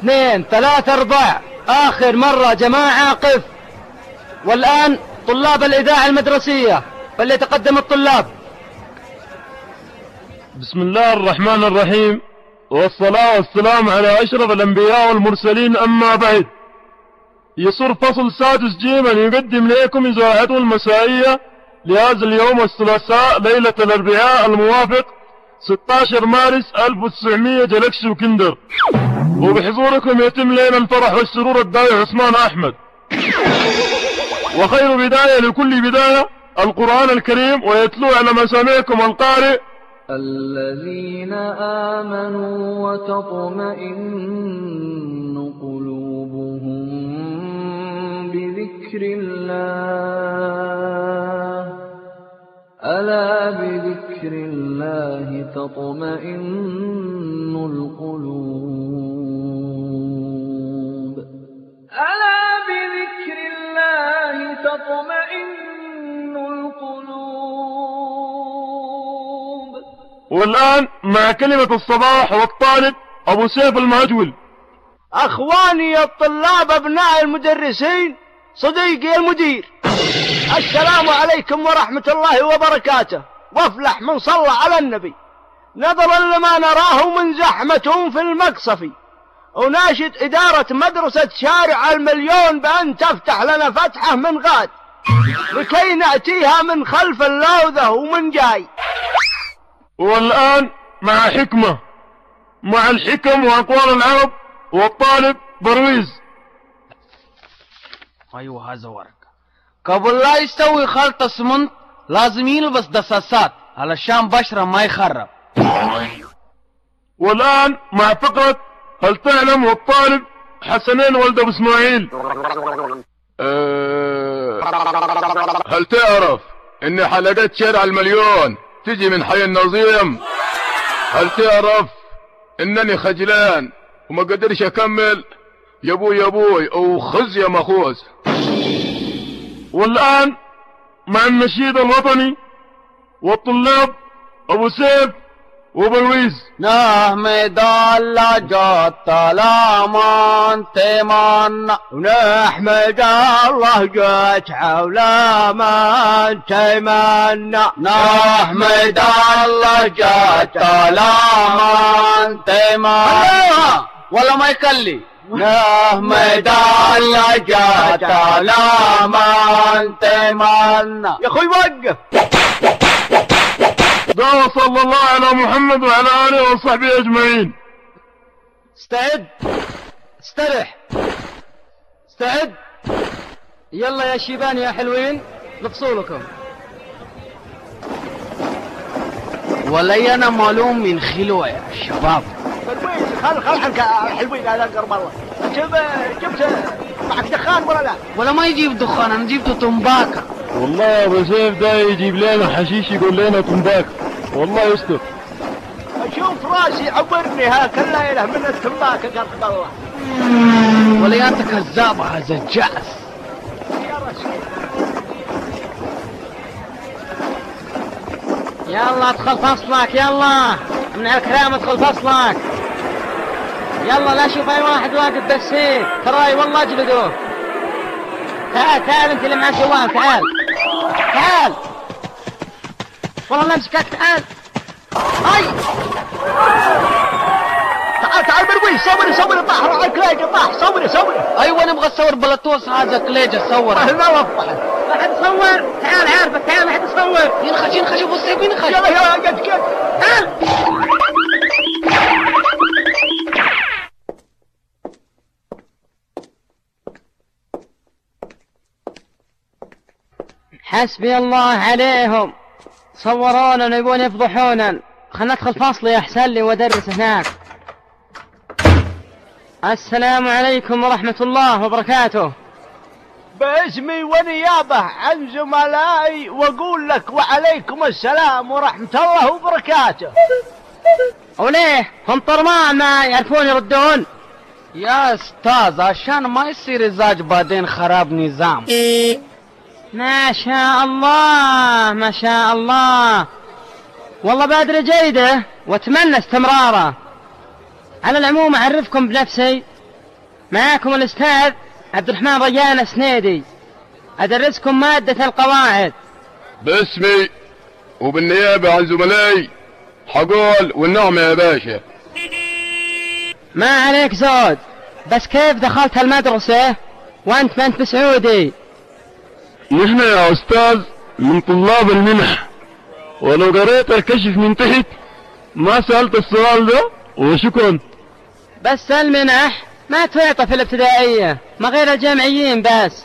اثنين ثلاثة أربع. آخر مرة جماعة قف والآن طلاب الإذاعة المدرسية فليتقدم الطلاب. بسم الله الرحمن الرحيم. والصلاة والسلام على أشرف الأنبياء والمرسلين أما بعد. يسر فصل سادس جيما يقدم لكم إذاعته المسائية لهذا اليوم الثلاثاء ليلة الأربعاء الموافق. 16 مارس 1900 جلكسي وكندر. وبحضوركم يتم لنا الفرح والسرور الداعي عثمان أحمد. وخير بداية لكل بداية القرآن الكريم ويتلو على مسامعكم القارئ. الذين آمنوا وتطمئن قلوبهم بذكر الله. ألا بذكر الله تطمئن القلوب؟ ألا بذكر الله تطمئن القلوب؟ والآن مع كلمة الصباح والطالب أبو سيف المهجول أخواني الطلاب أبناء المدرسين صديقي المدير. السلام عليكم ورحمة الله وبركاته. وافلح من صلى على النبي. نظرا لما نراه من زحمة في المقصف. أناشد إدارة مدرسة شارع المليون بأن تفتح لنا فتحة من غاد. لكي نأتيها من خلف اللوذة ومن جاي. والآن مع حكمة. مع الحكم وأقوال العرب والطالب برويز. أيوة هذا ورق قبل لا يستوي خلط اسمنت لازم يلبس دساسات. علشان بشرة ما يخرب. والآن مع فقرة هل تعلم والطالب حسنين ولد أبو إسماعيل؟ أه هل تعرف إن حلقات شارع المليون تجي من حي النظيم؟ هل تعرف إنني خجلان وما قدرش أكمل؟ يا أبوي يا أبوي أو خز يا مخوز والآن مع النشيد الوطني والطلاب أبو سيف وبرويز. نحمد الله جل لامان تمنى ونحمد الله جل لامان تمنى نحمد الله جل لامان تمنى والله ما يكلي. نحمد الله جل لامان تمنى يا أخوي وقف. دعوة صلى الله على محمد وعلى آله وصحبه أجمعين. استعد. استرح. استعد. يلا يا شيبان يا حلوين لفصولكم ولي أنا معلوم من خلوة يا شباب. خل خل عنك حلوين هذا قرب الله جبت جبت معك دخان ولا لا ولا ما يجيب دخان أنا جبت تمباكه والله يا أبو سيف ده يجيب لنا حشيش يقول لنا تنباك والله يستر أشوف راسي عبرني هاك الليلة من التمباكه قرب الله ولا انت كذاب هذا الجعس. رسول يلا ادخل فصلك يلا. من الكلام ادخل فصلك. يلا لا أشوف أي واحد واقف بس هيك تراي والله اجلدوه. تعال تعال أنت اللي معك جوال تعال. تعال. والله نمسكك تعال. هاي. تعال تعال بروي صوري صوري طاح. على كليجة طاح. صوري صوري أيوه نبغى نصور بلطوس هذا كليجة صور. ما ما حد صور تعال عارفك تعال ما حد يصور ينخش ينخش أبو السيف ينخش. يلا يلا قد قد. تعال. حسبي الله عليهم. صورونا يبون يفضحونا. خلنا ندخل فصلي احسن لي وادرس هناك. السلام عليكم ورحمة الله وبركاته. باسمي ونيابة عن زملائي وأقول لك وعليكم السلام ورحمة الله وبركاته. وليه هم طرمان ما يعرفون يردون. يا أستاذ عشان ما يصير إزاج بعدين خراب نظام. ما شاء الله ما شاء الله. والله بادرة جيدة واتمنى استمراره. على العموم أعرفكم بنفسي معاكم الأستاذ عبد الرحمن ريان السنيدي. أدرسكم مادة القواعد. باسمي وبالنيابة عن زملائي حقول والنعمة يا باشا. ما عليك زود بس كيف دخلت المدرسة وأنت ما أنت بسعودي نحن يا أستاذ من طلاب المنح ولو قريت الكشف من تحت ما سألت السؤال ده وشكرا. بس المنح ما تعطى في الابتدائية ما غير الجامعيين بس.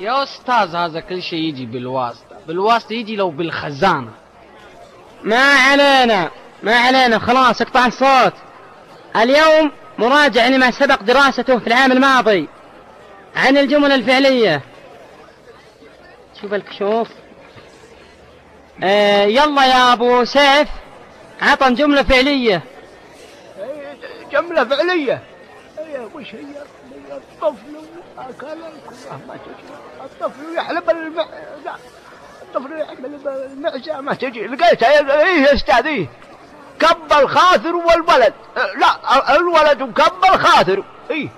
يا أستاذ هذا كل شيء يجي بالواسطة بالواسطة يجي لو بالخزانة. ما علينا ما علينا خلاص اقطع الصوت. اليوم مراجع لما سبق دراسته في العام الماضي. عن الجمل الفعلية. شوف الكشوف. آه يلا يا أبو سيف عطن جملة فعلية. جملة فعلية. هي وش هي الطفل أكل ما تجي. الطفل يحلب المع لا الطفل يحلب المعزة. ما تجي. لقيتها. إيه يا أستاذ إيه؟ كب الخاثر والولد. لا الولد كب الخاثر. إيه؟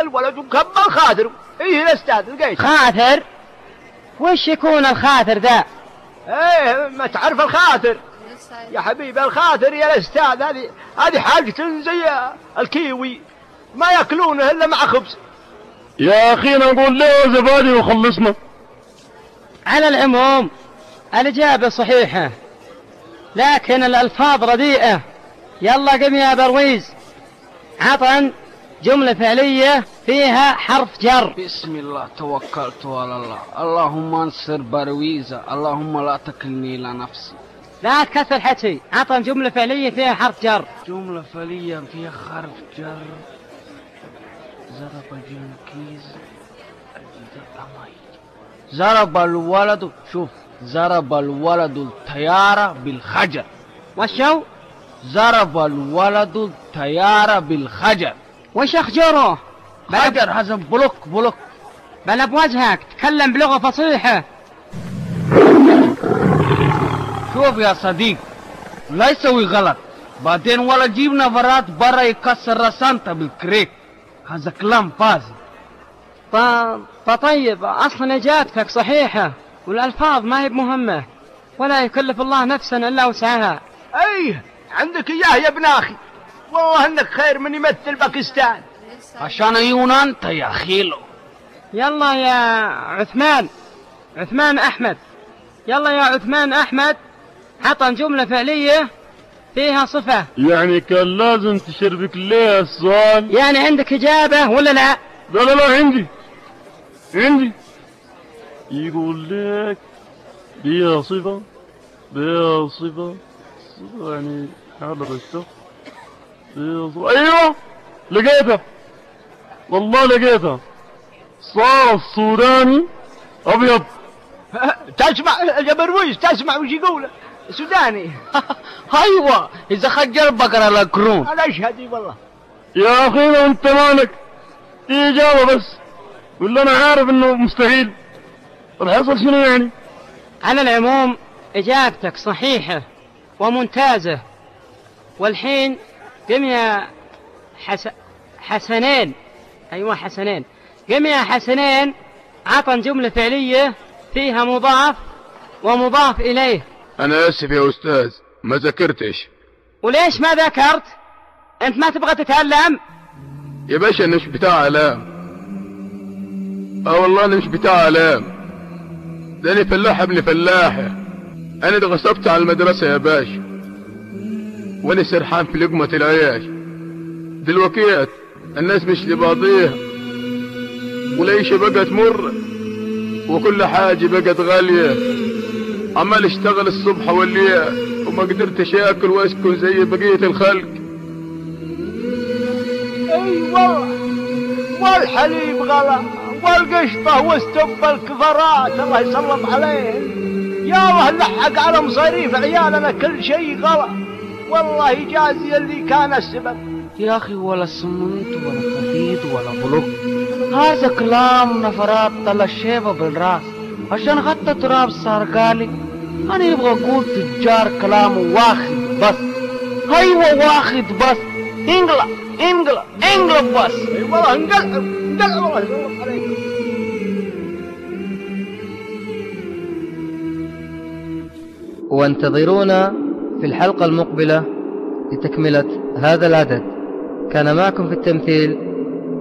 الولد كب الخاثر إيه يا أستاذ لقيت خاثر وش يكون الخاثر ذا؟ إيه ما تعرف الخاثر يا حبيبي الخاثر يا الاستاذ هذه هذه حاجة زي الكيوي. ما يأكلونه إلا مع خبز. يا أخي نقول له زبادي وخلصنا. على العموم الإجابة صحيحة. لكن الألفاظ رديئة. يلا قم يا برويز. عطن. جملة فعلية فيها حرف جر. بسم الله توكلت على الله. اللهم انصر برويزة. اللهم لا تكلني إلى نفسي. لا تكثر حكي. عطن جملة فعلية فيها حرف جر. جملة فعلية فيها حرف جر. ضرب الجنكيز. ضرب الولد. شوف. ضرب الولد الطيارة بالخجر. وشو ضرب الولد الطيارة بالخجر. وش أخجره خجر هذا بلوك بلوك. بلا بوجهك تكلم بلغة فصيحة. شوف يا صديق لا يسوي غلط. بعدين ولا جيب نفرات برا يكسر رسانته بالكريك. هذا كلام فاضي. ط... فطيب أصلا إجابتك صحيحة والألفاظ ما هي بمهمة. ولا يكلف الله نفسا إلا وسعها. إيه عندك اياه يا ابن أخي. والله انك خير من يمثل باكستان. عشان عيون انت يا خيلو. يلا يا عثمان عثمان أحمد. يلا يا عثمان أحمد عطن جملة فعلية فيها صفة. يعني كان لازم تشربك ليه السؤال؟ يعني عندك إجابة ولا لا؟ لا لا لا عندي. عندي. يقول لك بيها صفة بيها صفة صفة يعني حال الشخص أيوة لقيتها. والله لقيتها. صار السوداني أبيض. تسمع يا برويز تسمع وش يقول سوداني. أيوه إذا خجر بقرة لكرون أنا اشهد والله؟ يا أخي لو أنت مالك دي إجابة بس. ولا أنا عارف إنه مستحيل. طب حصل شنو يعني؟ على العموم إجابتك صحيحة وممتازة. والحين قم يا حس... حسنين. أيوة حسنين. قم يا حسنين. عطن جملة فعلية فيها مضاف ومضاف إليه. أنا آسف يا أستاذ ما ذكرتش. وليش ما ذكرت؟ أنت ما تبغى تتعلم؟ يا باشا أنا مش بتاع إعلام. آه والله أنا مش بتاع إعلام. ده أنا فلاح ابن فلاحة. أنا اتغصبت على المدرسة يا باشا. وأنا سرحان في لقمة العياش دلوقتي الناس مش لبعضيها. والعيشة بقت مرة وكل حاجة بقت غالية. عمال اشتغل الصبح والليل وما قدرتش اكل وأسكن زي بقية الخلق. اي والله والحليب غلا والقشطة واستب الكفرات الله يسلط عليهم. يا الله لحق على مصاريف عيالنا كل شيء غلا. والله يجازي اللي كان السبب. يا أخي ولا سمنت ولا حديد ولا بلوك هذا كلام نفرات طلع الشيبة بالرأس. عشان حتى تراب صار قالي أنا يبغى أقول تجار كلام واخد بس. أيوه واخد بس. انقلع انقلع إنقلب بس. أي والله انقلع انقلع والله. يسلمك عليك وانتظرونا في الحلقة المقبلة لتكملة هذا العدد. كان معكم في التمثيل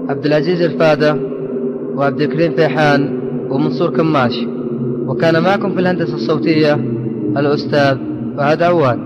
عبد العزيز الفادة وعبد الكريم فيحان ومنصور كماش. وكان معكم في الهندسة الصوتية الأستاذ فهد عواد.